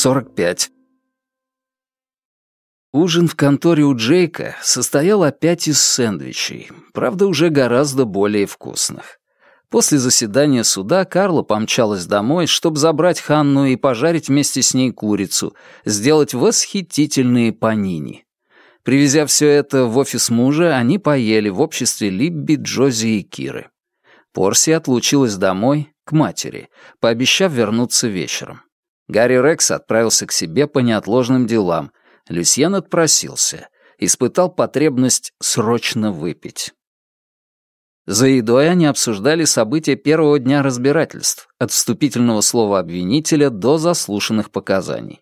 45. Ужин в конторе у Джейка состоял опять из сэндвичей, правда, уже гораздо более вкусных. После заседания суда Карла помчалась домой, чтобы забрать Ханну и пожарить вместе с ней курицу, сделать восхитительные панини. Привезя все это в офис мужа, они поели в обществе Либби, Джози и Киры. Порси отлучилась домой, к матери, пообещав вернуться вечером. Гарри Рекс отправился к себе по неотложным делам. Люсьен отпросился. Испытал потребность срочно выпить. За едой они обсуждали события первого дня разбирательств, от вступительного слова обвинителя до заслушанных показаний.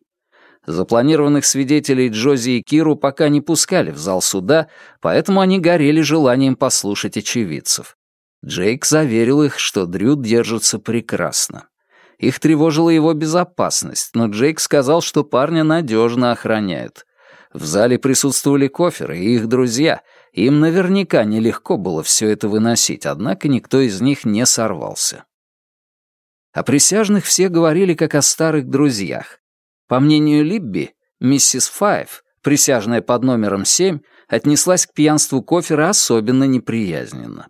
Запланированных свидетелей Джози и Киру пока не пускали в зал суда, поэтому они горели желанием послушать очевидцев. Джейк заверил их, что Дрю держится прекрасно. Их тревожила его безопасность, но Джейк сказал, что парня надежно охраняют. В зале присутствовали коферы и их друзья. Им наверняка нелегко было все это выносить, однако никто из них не сорвался. О присяжных все говорили как о старых друзьях. По мнению Либби, миссис Файв, присяжная под номером 7, отнеслась к пьянству кофера особенно неприязненно.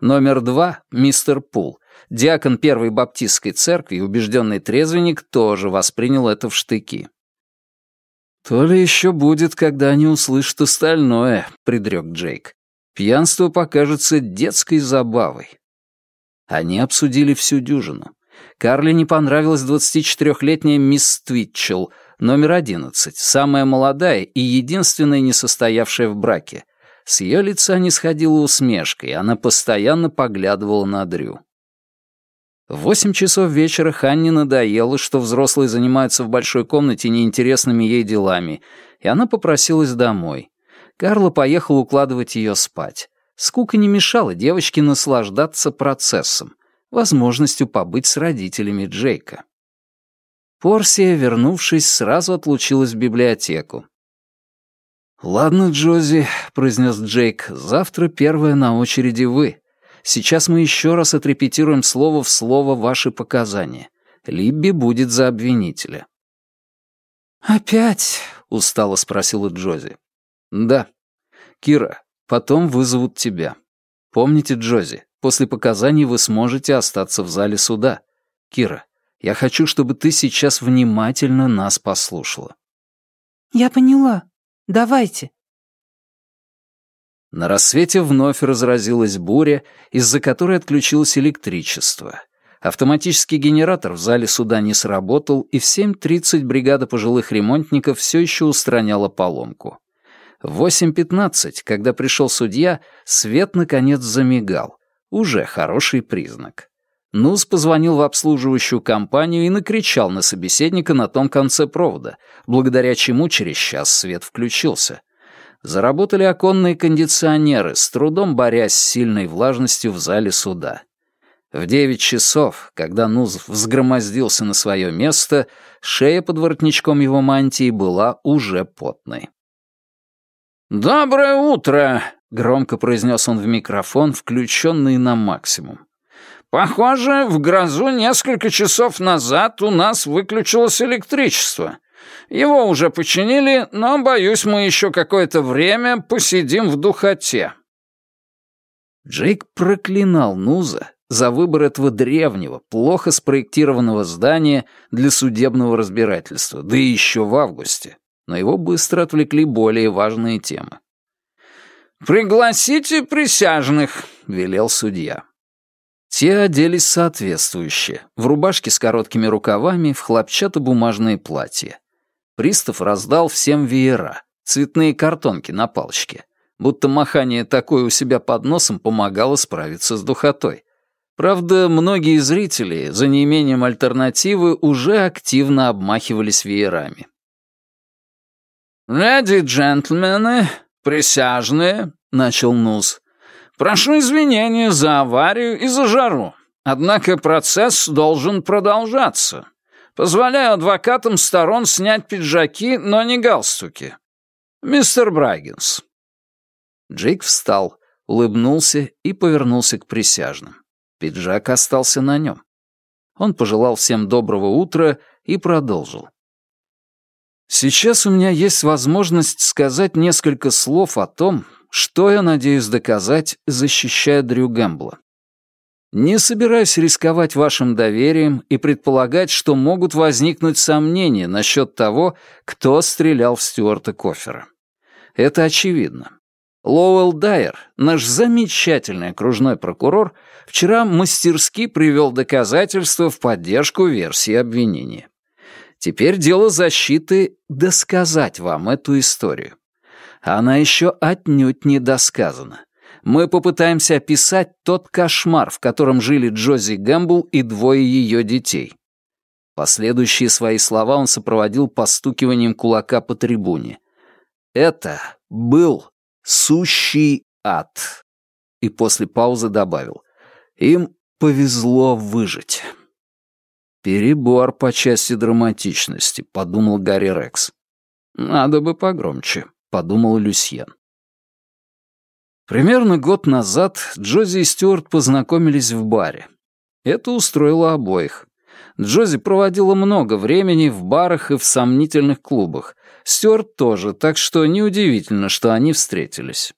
Номер два, мистер Пул, диакон Первой Баптистской церкви убежденный трезвенник, тоже воспринял это в штыки. «То ли еще будет, когда они услышат остальное», — предрек Джейк. «Пьянство покажется детской забавой». Они обсудили всю дюжину. Карли не понравилась 24-летняя мисс Твитчелл, номер 11, самая молодая и единственная не состоявшая в браке, с ее лица не сходила усмешка, и она постоянно поглядывала на Дрю. В восемь часов вечера Ханне надоело, что взрослые занимаются в большой комнате неинтересными ей делами, и она попросилась домой. Карла поехал укладывать ее спать. Скука не мешала девочке наслаждаться процессом, возможностью побыть с родителями Джейка. Порсия, вернувшись, сразу отлучилась в библиотеку. «Ладно, Джози», — произнес Джейк, — «завтра первая на очереди вы. Сейчас мы еще раз отрепетируем слово в слово ваши показания. Либби будет за обвинителя». «Опять?» — устало спросила Джози. «Да. Кира, потом вызовут тебя. Помните, Джози, после показаний вы сможете остаться в зале суда. Кира, я хочу, чтобы ты сейчас внимательно нас послушала». «Я поняла», Давайте». На рассвете вновь разразилась буря, из-за которой отключилось электричество. Автоматический генератор в зале суда не сработал, и в 7.30 бригада пожилых ремонтников все еще устраняла поломку. В 8.15, когда пришел судья, свет наконец замигал. Уже хороший признак. Нуз позвонил в обслуживающую компанию и накричал на собеседника на том конце провода, благодаря чему через час свет включился. Заработали оконные кондиционеры, с трудом борясь с сильной влажностью в зале суда. В девять часов, когда Нуз взгромоздился на свое место, шея под воротничком его мантии была уже потной. «Доброе утро!» — громко произнес он в микрофон, включенный на максимум. Похоже, в грозу несколько часов назад у нас выключилось электричество. Его уже починили, но, боюсь, мы еще какое-то время посидим в духоте». Джейк проклинал Нуза за выбор этого древнего, плохо спроектированного здания для судебного разбирательства, да еще в августе. Но его быстро отвлекли более важные темы. «Пригласите присяжных», — велел судья. Те оделись соответствующе, в рубашки с короткими рукавами, в хлопчатобумажные платья. Пристав раздал всем веера, цветные картонки на палочке, будто махание такое у себя под носом помогало справиться с духотой. Правда, многие зрители, за неимением альтернативы, уже активно обмахивались веерами. «Леди джентльмены, присяжные», — начал Нуз, Прошу извинения за аварию и за жару. Однако процесс должен продолжаться. Позволяю адвокатам сторон снять пиджаки, но не галстуки. Мистер Брайгенс». Джейк встал, улыбнулся и повернулся к присяжным. Пиджак остался на нем. Он пожелал всем доброго утра и продолжил. Сейчас у меня есть возможность сказать несколько слов о том, что я надеюсь доказать, защищая Дрю Гэмбла. Не собираюсь рисковать вашим доверием и предполагать, что могут возникнуть сомнения насчет того, кто стрелял в Стюарта Кофера. Это очевидно. Лоуэлл Дайер, наш замечательный окружной прокурор, вчера мастерски привел доказательства в поддержку версии обвинения. Теперь дело защиты — досказать вам эту историю. Она еще отнюдь не досказана. Мы попытаемся описать тот кошмар, в котором жили Джози Гэмбл и двое ее детей. Последующие свои слова он сопроводил постукиванием кулака по трибуне. Это был сущий ад. И после паузы добавил. Им повезло выжить. «Перебор по части драматичности», — подумал Гарри Рекс. «Надо бы погромче», — подумал Люсьен. Примерно год назад Джози и Стюарт познакомились в баре. Это устроило обоих. Джози проводила много времени в барах и в сомнительных клубах. Стюарт тоже, так что неудивительно, что они встретились.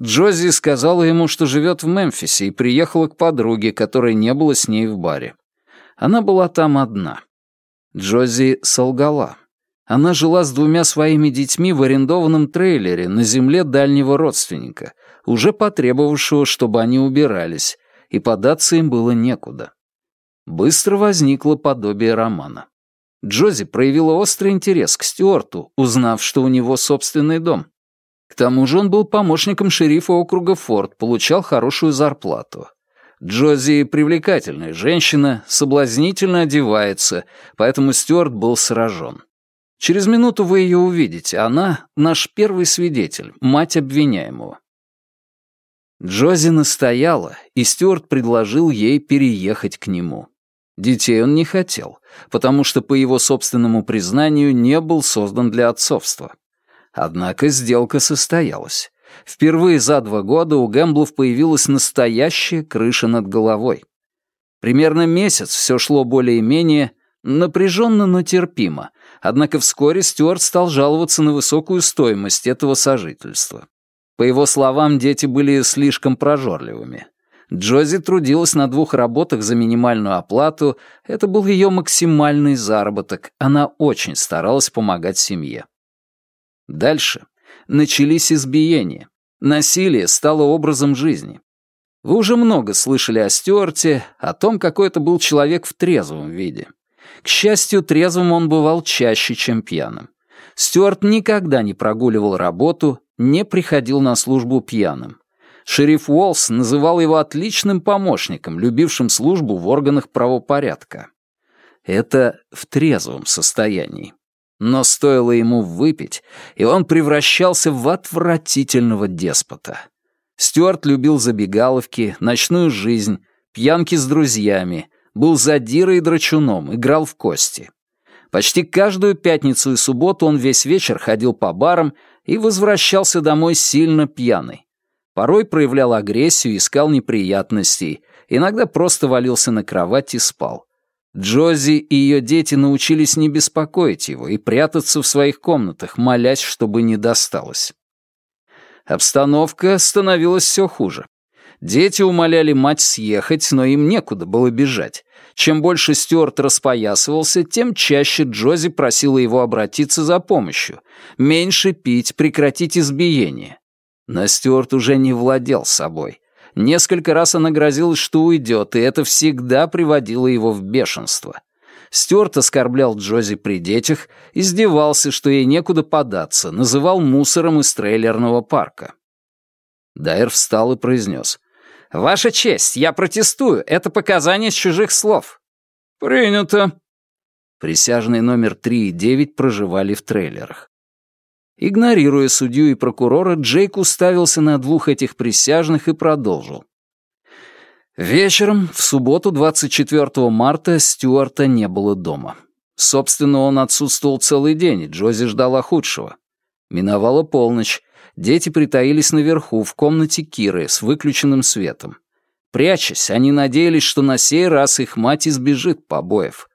Джози сказала ему, что живет в Мемфисе и приехала к подруге, которой не было с ней в баре. Она была там одна. Джози солгала. Она жила с двумя своими детьми в арендованном трейлере на земле дальнего родственника, уже потребовавшего, чтобы они убирались, и податься им было некуда. Быстро возникло подобие романа. Джози проявила острый интерес к Стюарту, узнав, что у него собственный дом. К тому же он был помощником шерифа округа Форд, получал хорошую зарплату. Джози привлекательная женщина, соблазнительно одевается, поэтому Стюарт был сражен. Через минуту вы ее увидите. Она — наш первый свидетель, мать обвиняемого. Джози настояла, и Стюарт предложил ей переехать к нему. Детей он не хотел, потому что, по его собственному признанию, не был создан для отцовства. Однако сделка состоялась. Впервые за два года у Гэмблов появилась настоящая крыша над головой. Примерно месяц все шло более-менее напряженно, но терпимо, однако вскоре Стюарт стал жаловаться на высокую стоимость этого сожительства. По его словам, дети были слишком прожорливыми. Джози трудилась на двух работах за минимальную оплату, это был ее максимальный заработок, она очень старалась помогать семье. Дальше начались избиения. Насилие стало образом жизни. Вы уже много слышали о Стюарте, о том, какой это был человек в трезвом виде. К счастью, трезвым он бывал чаще, чем пьяным. Стюарт никогда не прогуливал работу, не приходил на службу пьяным. Шериф Уолс называл его отличным помощником, любившим службу в органах правопорядка. Это в трезвом состоянии. Но стоило ему выпить, и он превращался в отвратительного деспота. Стюарт любил забегаловки, ночную жизнь, пьянки с друзьями, был задирой и драчуном, играл в кости. Почти каждую пятницу и субботу он весь вечер ходил по барам и возвращался домой сильно пьяный. Порой проявлял агрессию, искал неприятностей, иногда просто валился на кровать и спал. Джози и ее дети научились не беспокоить его и прятаться в своих комнатах, молясь, чтобы не досталось. Обстановка становилась все хуже. Дети умоляли мать съехать, но им некуда было бежать. Чем больше Стюарт распоясывался, тем чаще Джози просила его обратиться за помощью. Меньше пить, прекратить избиение. Но Стюарт уже не владел собой. Несколько раз она грозилась, что уйдет, и это всегда приводило его в бешенство. Стюарт оскорблял Джози при детях, издевался, что ей некуда податься, называл мусором из трейлерного парка. Дайер встал и произнес. «Ваша честь, я протестую, это показания с чужих слов». «Принято». Присяжные номер 3 и 9 проживали в трейлерах. Игнорируя судью и прокурора, Джейк уставился на двух этих присяжных и продолжил. Вечером, в субботу 24 марта, Стюарта не было дома. Собственно, он отсутствовал целый день, и Джози ждала худшего. Миновала полночь. Дети притаились наверху, в комнате Киры, с выключенным светом. Прячась, они надеялись, что на сей раз их мать избежит побоев.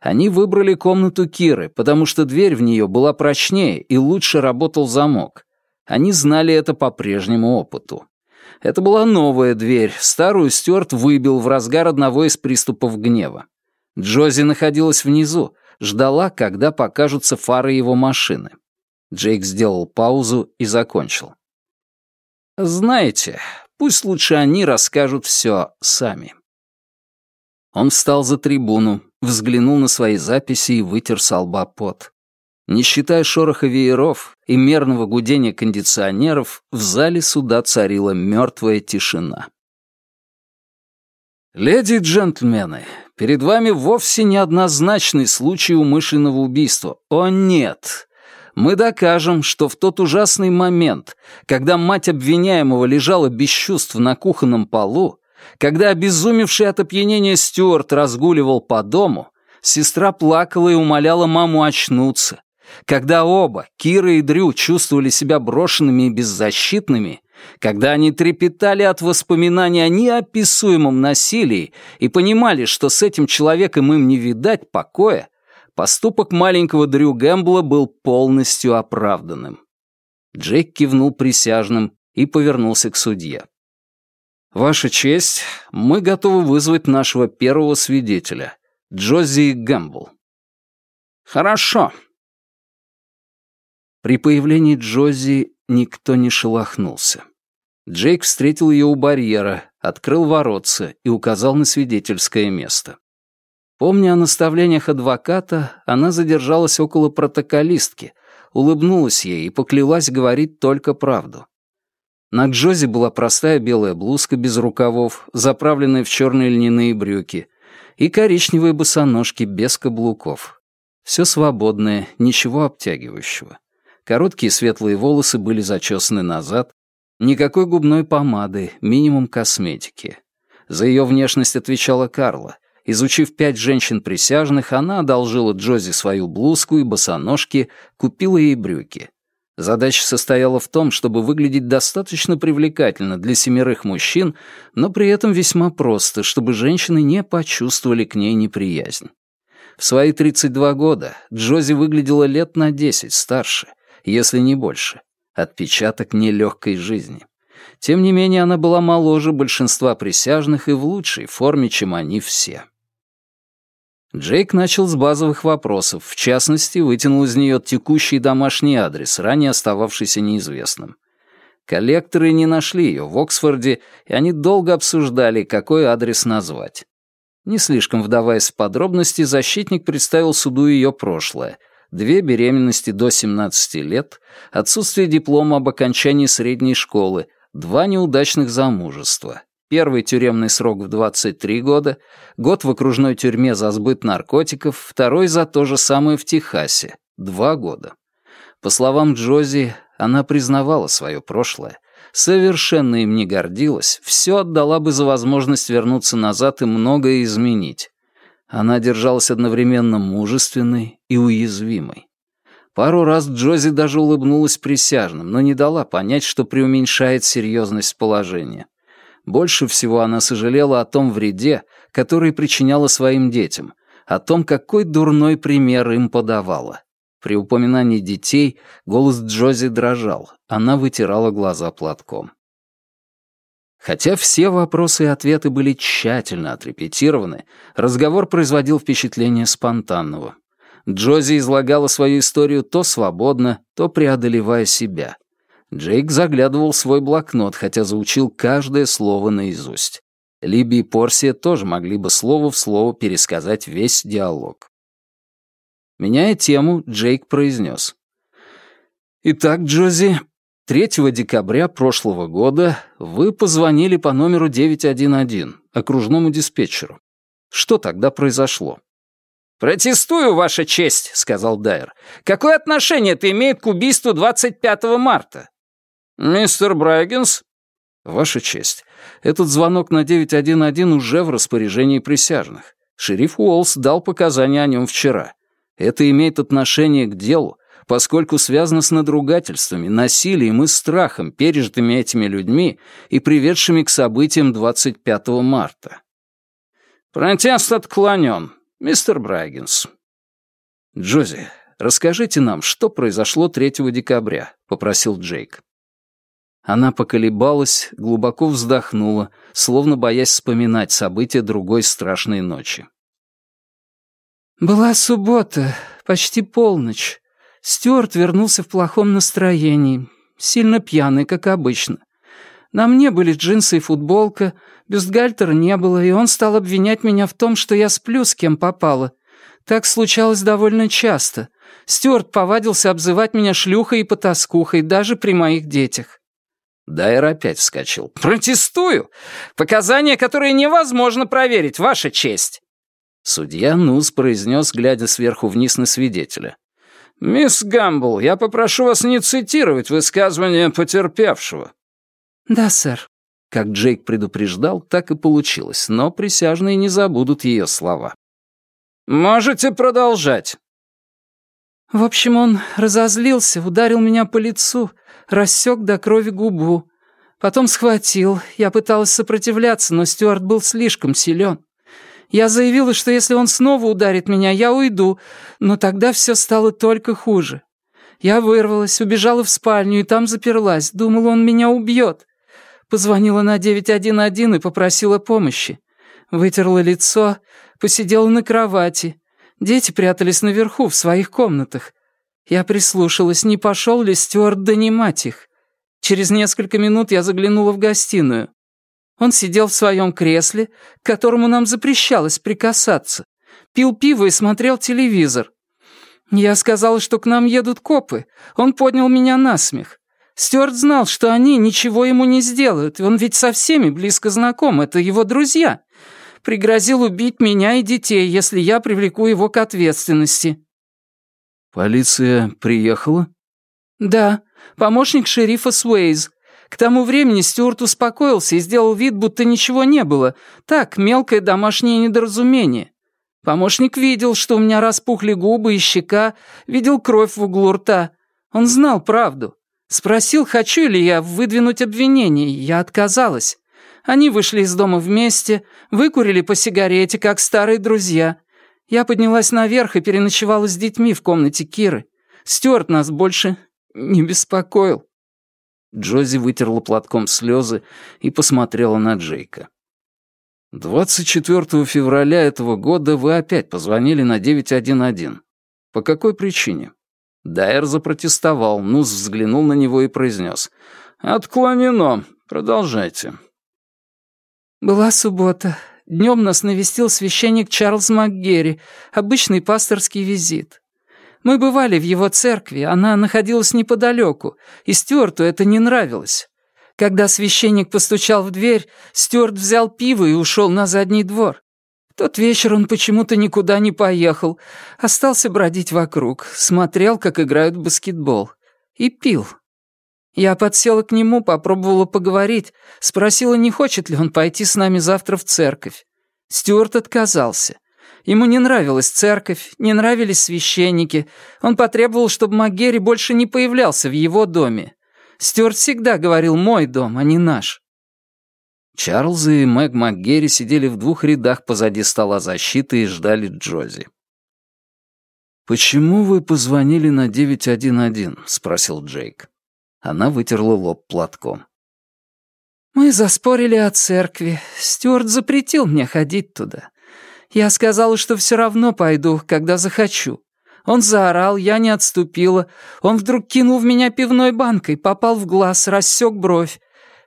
Они выбрали комнату Киры, потому что дверь в нее была прочнее и лучше работал замок. Они знали это по прежнему опыту. Это была новая дверь, старую Стюарт выбил в разгар одного из приступов гнева. Джози находилась внизу, ждала, когда покажутся фары его машины. Джейк сделал паузу и закончил. «Знаете, пусть лучше они расскажут все сами». Он встал за трибуну, взглянул на свои записи и вытер с лба пот. Не считая шороха вееров и мерного гудения кондиционеров, в зале суда царила мертвая тишина. «Леди и джентльмены, перед вами вовсе неоднозначный случай умышленного убийства. О, нет! Мы докажем, что в тот ужасный момент, когда мать обвиняемого лежала без чувств на кухонном полу, когда обезумевший от опьянения Стюарт разгуливал по дому, сестра плакала и умоляла маму очнуться. Когда оба, Кира и Дрю, чувствовали себя брошенными и беззащитными, когда они трепетали от воспоминаний о неописуемом насилии и понимали, что с этим человеком им не видать покоя, поступок маленького Дрю Гэмбла был полностью оправданным. Джейк кивнул присяжным и повернулся к судье. «Ваша честь, мы готовы вызвать нашего первого свидетеля, Джози Гэмбл». «Хорошо». При появлении Джози никто не шелохнулся. Джейк встретил ее у барьера, открыл воротца и указал на свидетельское место. Помня о наставлениях адвоката, она задержалась около протоколистки, улыбнулась ей и поклялась говорить только правду. На Джози была простая белая блузка без рукавов, заправленная в черные льняные брюки, и коричневые босоножки без каблуков. Все свободное, ничего обтягивающего. Короткие светлые волосы были зачесаны назад, никакой губной помады, минимум косметики. За ее внешность отвечала Карла. Изучив пять женщин-присяжных, она одолжила Джози свою блузку и босоножки, купила ей брюки. Задача состояла в том, чтобы выглядеть достаточно привлекательно для семерых мужчин, но при этом весьма просто, чтобы женщины не почувствовали к ней неприязнь. В свои 32 года Джози выглядела лет на 10 старше, если не больше. Отпечаток нелегкой жизни. Тем не менее, она была моложе большинства присяжных и в лучшей форме, чем они все. Джейк начал с базовых вопросов, в частности, вытянул из нее текущий домашний адрес, ранее остававшийся неизвестным. Коллекторы не нашли ее в Оксфорде, и они долго обсуждали, какой адрес назвать. Не слишком вдаваясь в подробности, защитник представил суду ее прошлое. Две беременности до 17 лет, отсутствие диплома об окончании средней школы, два неудачных замужества, Первый тюремный срок в 23 года, год в окружной тюрьме за сбыт наркотиков, второй за то же самое в Техасе, два года. По словам Джози, она признавала свое прошлое, совершенно им не гордилась, все отдала бы за возможность вернуться назад и многое изменить. Она держалась одновременно мужественной и уязвимой. Пару раз Джози даже улыбнулась присяжным, но не дала понять, что преуменьшает серьезность положения. Больше всего она сожалела о том вреде, который причиняла своим детям, о том, какой дурной пример им подавала. При упоминании детей голос Джози дрожал, она вытирала глаза платком. Хотя все вопросы и ответы были тщательно отрепетированы, разговор производил впечатление спонтанного. Джози излагала свою историю то свободно, то преодолевая себя. Джейк заглядывал в свой блокнот, хотя заучил каждое слово наизусть. Либи и Порсия тоже могли бы слово в слово пересказать весь диалог. Меняя тему, Джейк произнес. «Итак, Джози, 3 декабря прошлого года вы позвонили по номеру 911, окружному диспетчеру. Что тогда произошло?» «Протестую, Ваша честь», — сказал Дайер. «Какое отношение это имеет к убийству 25 марта?» «Мистер Брайгенс?» «Ваша честь, этот звонок на 911 уже в распоряжении присяжных. Шериф Уолс дал показания о нем вчера. Это имеет отношение к делу, поскольку связано с надругательствами, насилием и страхом, пережитыми этими людьми и приведшими к событиям 25 марта. «Протест отклонен. «Мистер Брайгенс». «Джози, расскажите нам, что произошло 3 декабря», — попросил Джейк. Она поколебалась, глубоко вздохнула, словно боясь вспоминать события другой страшной ночи. «Была суббота, почти полночь. Стюарт вернулся в плохом настроении, сильно пьяный, как обычно. На мне были джинсы и футболка, бюстгальтера не было, и он стал обвинять меня в том, что я сплю с кем попало. Так случалось довольно часто. Стюарт повадился обзывать меня шлюхой и потаскухой, даже при моих детях. Дайер опять вскочил. «Протестую! Показания, которые невозможно проверить, Ваша честь!» Судья Нус произнес, глядя сверху вниз на свидетеля. «Мисс Гамбл, я попрошу вас не цитировать высказывания потерпевшего». «Да, сэр». Как Джейк предупреждал, так и получилось, но присяжные не забудут ее слова. «Можете продолжать». В общем, он разозлился, ударил меня по лицу, рассек до крови губу. Потом схватил. Я пыталась сопротивляться, но Стюарт был слишком силен. Я заявила, что если он снова ударит меня, я уйду, но тогда все стало только хуже. Я вырвалась, убежала в спальню и там заперлась, думала, он меня убьет. Позвонила на 911 и попросила помощи. Вытерла лицо, посидела на кровати. Дети прятались наверху, в своих комнатах. Я прислушалась, не пошел ли Стюарт донимать их. Через несколько минут я заглянула в гостиную. Он сидел в своем кресле, к которому нам запрещалось прикасаться, пил пиво и смотрел телевизор. Я сказала, что к нам едут копы. Он поднял меня на смех. Стюарт знал, что они ничего ему не сделают, он ведь со всеми близко знаком, это его друзья. Пригрозил убить меня и детей, если я привлеку его к ответственности. «Полиция приехала?» «Да, помощник шерифа Суэйз. К тому времени Стюарт успокоился и сделал вид, будто ничего не было. Так, мелкое домашнее недоразумение. Помощник видел, что у меня распухли губы и щека, видел кровь в углу рта. Он знал правду. Спросил, хочу ли я выдвинуть обвинение, я отказалась. Они вышли из дома вместе, выкурили по сигарете, как старые друзья. Я поднялась наверх и переночевала с детьми в комнате Киры. Стюарт нас больше не беспокоил». Джози вытерла платком слезы и посмотрела на Джейка. «24 февраля этого года вы опять позвонили на 911. По какой причине?» Дайер запротестовал, Нус взглянул на него и произнес. «Отклонено. Продолжайте». «Была суббота. Днем нас навестил священник Чарльз МакГерри, обычный пасторский визит. Мы бывали в его церкви, она находилась неподалеку, и Стюарту это не нравилось. Когда священник постучал в дверь, Стюарт взял пиво и ушел на задний двор. Тот вечер он почему-то никуда не поехал, остался бродить вокруг, смотрел, как играют в баскетбол. И пил. Я подсела к нему, попробовала поговорить, спросила, не хочет ли он пойти с нами завтра в церковь. Стюарт отказался. Ему не нравилась церковь, не нравились священники. Он потребовал, чтобы МакГерри больше не появлялся в его доме. Стюарт всегда говорил «мой дом», а не «наш». Чарльз и Мэг МакГерри сидели в двух рядах позади стола защиты и ждали Джози. «Почему вы позвонили на 911?» — спросил Джейк. Она вытерла лоб платком. «Мы заспорили о церкви. Стюарт запретил мне ходить туда. Я сказала, что все равно пойду, когда захочу. Он заорал, я не отступила. Он вдруг кинул в меня пивной банкой, попал в глаз, рассек бровь.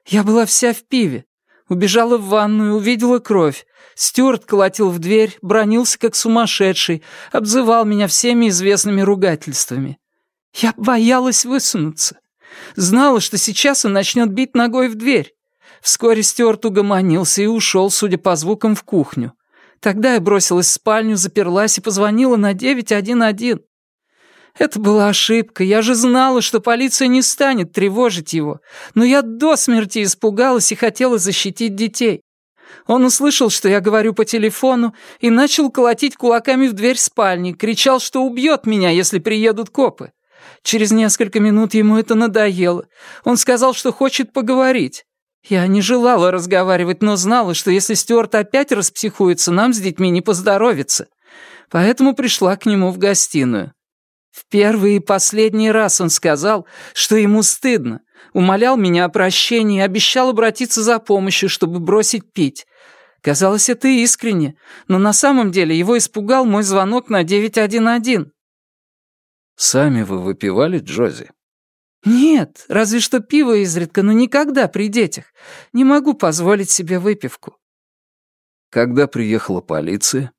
Я была вся в пиве. Убежала в ванную, увидела кровь. Стюарт колотил в дверь, бронился как сумасшедший, обзывал меня всеми известными ругательствами. Я боялась высунуться. Знала, что сейчас он начнет бить ногой в дверь. Вскоре Стюарт угомонился и ушел, судя по звукам, в кухню. Тогда я бросилась в спальню, заперлась и позвонила на 911. Это была ошибка. Я же знала, что полиция не станет тревожить его. Но я до смерти испугалась и хотела защитить детей. Он услышал, что я говорю по телефону, и начал колотить кулаками в дверь спальни, кричал, что убьет меня, если приедут копы. Через несколько минут ему это надоело. Он сказал, что хочет поговорить. Я не желала разговаривать, но знала, что если Стюарт опять распсихуется, нам с детьми не поздоровится. поэтому пришла к нему в гостиную. В первый и последний раз он сказал, что ему стыдно, умолял меня о прощении, обещал обратиться за помощью, чтобы бросить пить. Казалось, это искренне, но на самом деле его испугал мой звонок на 911. «Сами вы выпивали, Джози?» «Нет, разве что пиво изредка, но никогда при детях. Не могу позволить себе выпивку». «Когда приехала полиция?»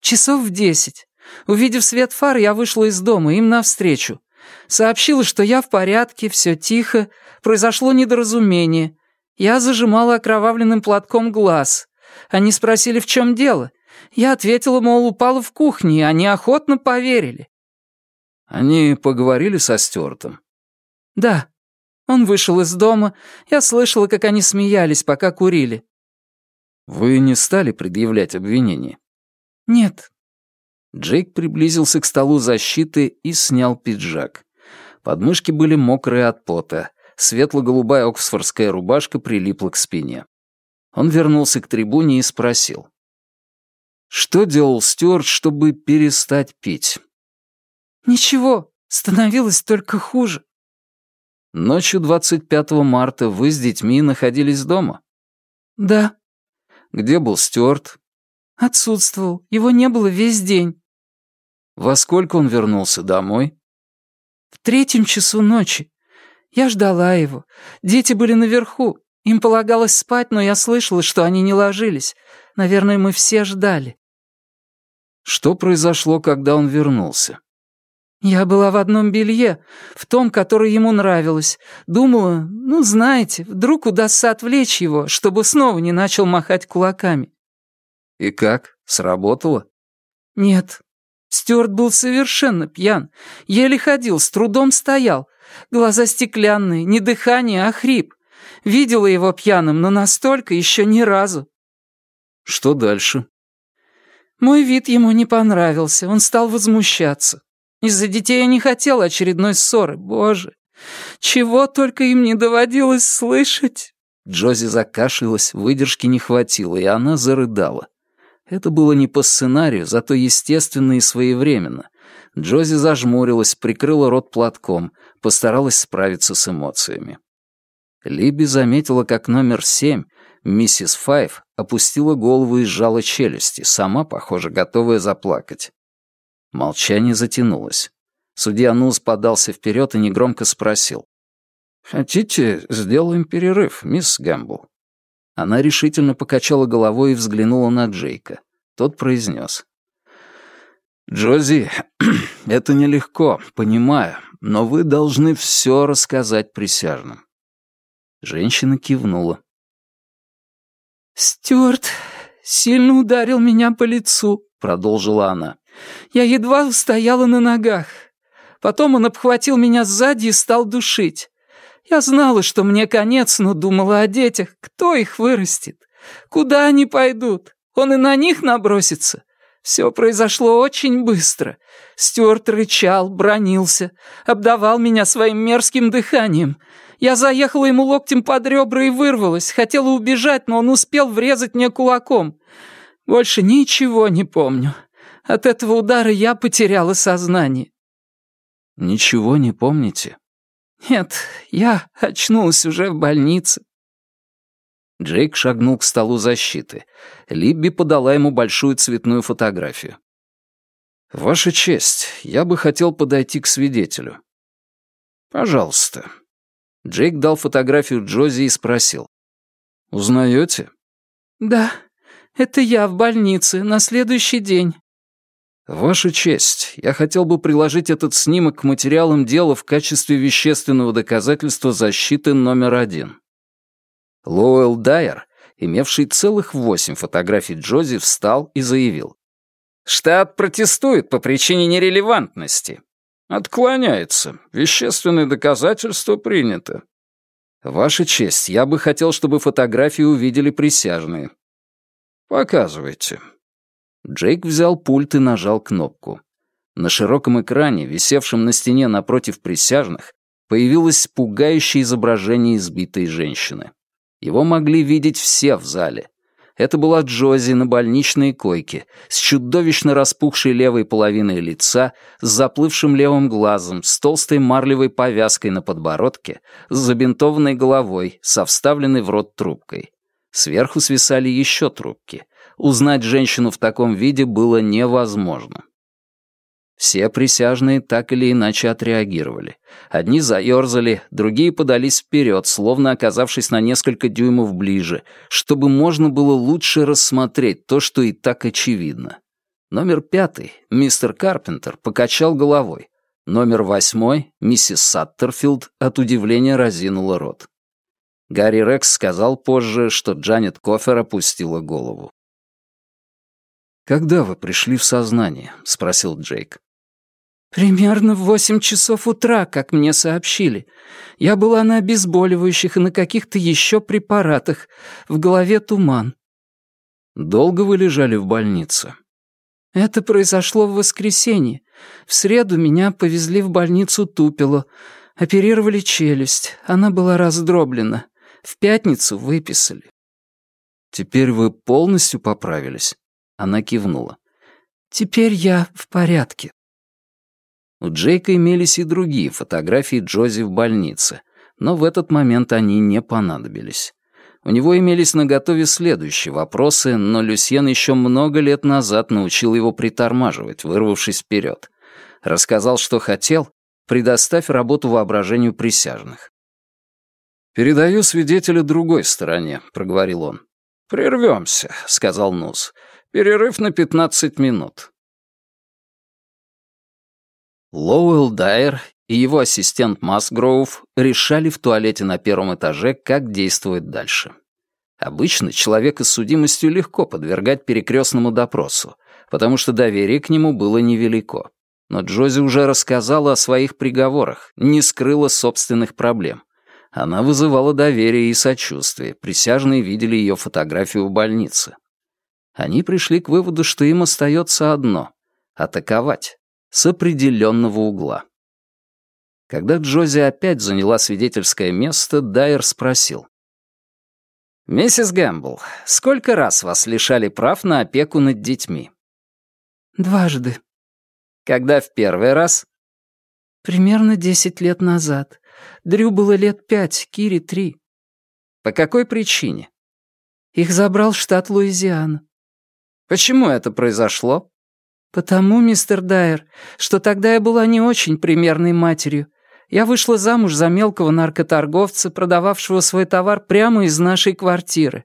«Часов в десять. Увидев свет фар, я вышла из дома, им навстречу. Сообщила, что я в порядке, все тихо, произошло недоразумение. Я зажимала окровавленным платком глаз. Они спросили, в чем дело. Я ответила, мол, упала в кухне, и они охотно поверили. Они поговорили со Стюартом? Да. Он вышел из дома. Я слышала, как они смеялись, пока курили. Вы не стали предъявлять обвинение? Нет. Джейк приблизился к столу защиты и снял пиджак. Подмышки были мокрые от пота. Светло-голубая оксфордская рубашка прилипла к спине. Он вернулся к трибуне и спросил. «Что делал Стюарт, чтобы перестать пить?» «Ничего, становилось только хуже». «Ночью 25 марта вы с детьми находились дома?» «Да». «Где был Стюарт?» «Отсутствовал. Его не было весь день». «Во сколько он вернулся домой?» «В третьем часу ночи. Я ждала его. Дети были наверху. Им полагалось спать, но я слышала, что они не ложились. Наверное, мы все ждали». «Что произошло, когда он вернулся?» «Я была в одном белье, в том, которое ему нравилось. Думала, ну, знаете, вдруг удастся отвлечь его, чтобы снова не начал махать кулаками». «И как? Сработало?» «Нет. Стюарт был совершенно пьян. Еле ходил, с трудом стоял. Глаза стеклянные, не дыхание, а хрип. Видела его пьяным, но настолько еще ни разу». «Что дальше?» Мой вид ему не понравился, он стал возмущаться. Из-за детей я не хотел очередной ссоры, боже. Чего только им не доводилось слышать. Джози закашлялась, выдержки не хватило, и она зарыдала. Это было не по сценарию, зато естественно и своевременно. Джози зажмурилась, прикрыла рот платком, постаралась справиться с эмоциями. Либи заметила, как номер семь, миссис Файв, опустила голову и сжала челюсти, сама, похоже, готовая заплакать. Молчание затянулось. Судья Нуз подался вперед и негромко спросил. «Хотите, сделаем перерыв, мисс Гэмбл?» Она решительно покачала головой и взглянула на Джейка. Тот произнес. «Джози, это нелегко, понимаю, но вы должны все рассказать присяжным». Женщина кивнула. «Стюарт сильно ударил меня по лицу», — продолжила она. Я едва устояла на ногах. Потом он обхватил меня сзади и стал душить. Я знала, что мне конец, но думала о детях. Кто их вырастет? Куда они пойдут? Он и на них набросится. Все произошло очень быстро. Стюарт рычал, бронился, обдавал меня своим мерзким дыханием. Я заехала ему локтем под ребра и вырвалась. Хотела убежать, но он успел врезать мне кулаком. Больше ничего не помню. От этого удара я потеряла сознание». «Ничего не помните?» «Нет, я очнулась уже в больнице». Джейк шагнул к столу защиты. Либби подала ему большую цветную фотографию. «Ваша честь, я бы хотел подойти к свидетелю». «Пожалуйста». Джейк дал фотографию Джози и спросил. «Узнаете?» «Да, это я в больнице на следующий день. «Ваша честь, я хотел бы приложить этот снимок к материалам дела в качестве вещественного доказательства защиты номер один». Лоуэлл Дайер, имевший целых восемь фотографий Джози, встал и заявил. «Штат протестует по причине нерелевантности». «Отклоняется. Вещественное доказательство принято». «Ваша честь, я бы хотел, чтобы фотографии увидели присяжные». «Показывайте». Джейк взял пульт и нажал кнопку. На широком экране, висевшем на стене напротив присяжных, появилось пугающее изображение избитой женщины. Его могли видеть все в зале. Это была Джози на больничной койке, с чудовищно распухшей левой половиной лица, с заплывшим левым глазом, с толстой марлевой повязкой на подбородке, с забинтованной головой, со вставленной в рот трубкой. Сверху свисали еще трубки. Узнать женщину в таком виде было невозможно. Все присяжные так или иначе отреагировали. Одни заерзали, другие подались вперед, словно оказавшись на несколько дюймов ближе, чтобы можно было лучше рассмотреть то, что и так очевидно. Номер пятый, мистер Карпентер, покачал головой. Номер восьмой, миссис Саттерфилд, от удивления разинула рот. Гарри Рекс сказал позже, что Джанет Кофер опустила голову. «Когда вы пришли в сознание?» — спросил Джейк. «Примерно в восемь часов утра, как мне сообщили. Я была на обезболивающих и на каких-то еще препаратах. В голове туман». «Долго вы лежали в больнице?» «Это произошло в воскресенье. В среду меня повезли в больницу Тупело. Оперировали челюсть. Она была раздроблена. В пятницу выписали». «Теперь вы полностью поправились?» Она кивнула. «Теперь я в порядке». У Джейка имелись и другие фотографии Джози в больнице, но в этот момент они не понадобились. У него имелись наготове следующие вопросы, но Люсьен еще много лет назад научил его притормаживать, вырвавшись вперед. Рассказал, что хотел, предоставь работу воображению присяжных. «Передаю свидетеля другой стороне», — проговорил он. «Прервемся», — сказал Нус. «Перерыв на пятнадцать минут». Лоуэлл Дайер и его ассистент Масгроув решали в туалете на первом этаже, как действовать дальше. Обычно человека с судимостью легко подвергать перекрестному допросу, потому что доверие к нему было невелико. Но Джози уже рассказала о своих приговорах, не скрыла собственных проблем. Она вызывала доверие и сочувствие, присяжные видели ее фотографию в больнице. Они пришли к выводу, что им остается одно — атаковать с определенного угла. Когда Джози опять заняла свидетельское место, Дайер спросил. «Миссис Гэмбл, сколько раз вас лишали прав на опеку над детьми?» «Дважды». «Когда в первый раз?» «Примерно десять лет назад. Дрю было лет пять, Кире три». «По какой причине?» «Их забрал штат Луизиана». «Почему это произошло?» «Потому, мистер Дайер, что тогда я была не очень примерной матерью. Я вышла замуж за мелкого наркоторговца, продававшего свой товар прямо из нашей квартиры.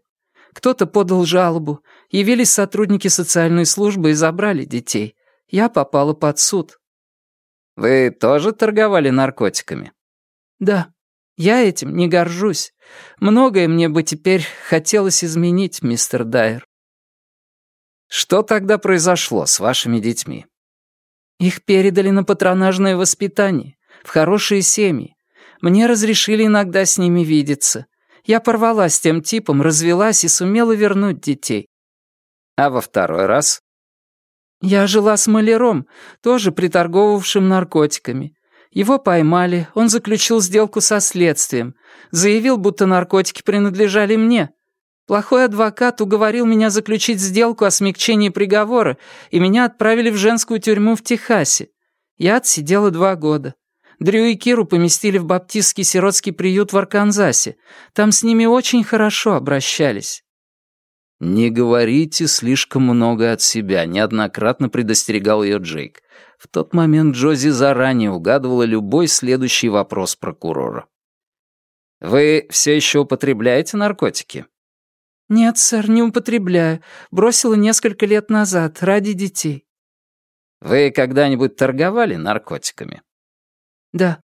Кто-то подал жалобу, явились сотрудники социальной службы и забрали детей. Я попала под суд». «Вы тоже торговали наркотиками?» «Да. Я этим не горжусь. Многое мне бы теперь хотелось изменить, мистер Дайер». Что тогда произошло с вашими детьми? Их передали на патронажное воспитание, в хорошие семьи. Мне разрешили иногда с ними видеться. Я порвала с тем типом, развелась и сумела вернуть детей. А во второй раз? Я жила с маляром, тоже приторговывавшим наркотиками. Его поймали, он заключил сделку со следствием, заявил, будто наркотики принадлежали мне, Плохой адвокат уговорил меня заключить сделку о смягчении приговора, и меня отправили в женскую тюрьму в Техасе. Я отсидела два года. Дрю и Киру поместили в баптистский сиротский приют в Арканзасе. Там с ними очень хорошо обращались. «Не говорите слишком много от себя», — неоднократно предостерегал ее Джейк. В тот момент Джози заранее угадывала любой следующий вопрос прокурора. «Вы все еще употребляете наркотики?» «Нет, сэр, не употребляю. Бросила несколько лет назад, ради детей». «Вы когда-нибудь торговали наркотиками?» «Да».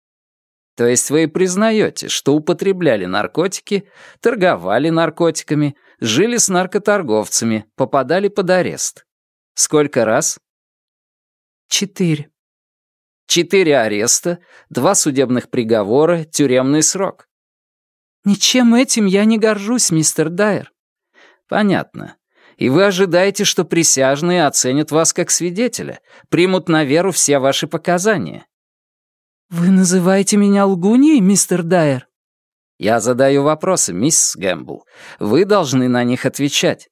«То есть вы признаете, что употребляли наркотики, торговали наркотиками, жили с наркоторговцами, попадали под арест? Сколько раз?» «Четыре». «Четыре ареста, два судебных приговора, тюремный срок». «Ничем этим я не горжусь, мистер Дайер. Понятно. И вы ожидаете, что присяжные оценят вас как свидетеля, примут на веру все ваши показания. Вы называете меня лгуньей, мистер Дайер? Я задаю вопросы, мисс Гэмбл. Вы должны на них отвечать.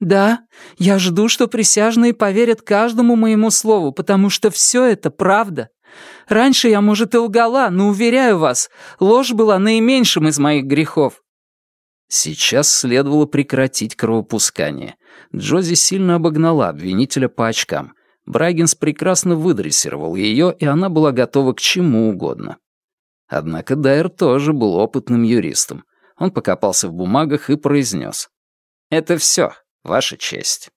«Да, я жду, что присяжные поверят каждому моему слову, потому что все это правда. Раньше я, может, и лгала, но, уверяю вас, ложь была наименьшим из моих грехов». Сейчас следовало прекратить кровопускание. Джози сильно обогнала обвинителя по очкам. Брайгенс прекрасно выдрессировал ее, и она была готова к чему угодно. Однако Дайер тоже был опытным юристом. Он покопался в бумагах и произнес. «Это все, Ваша честь».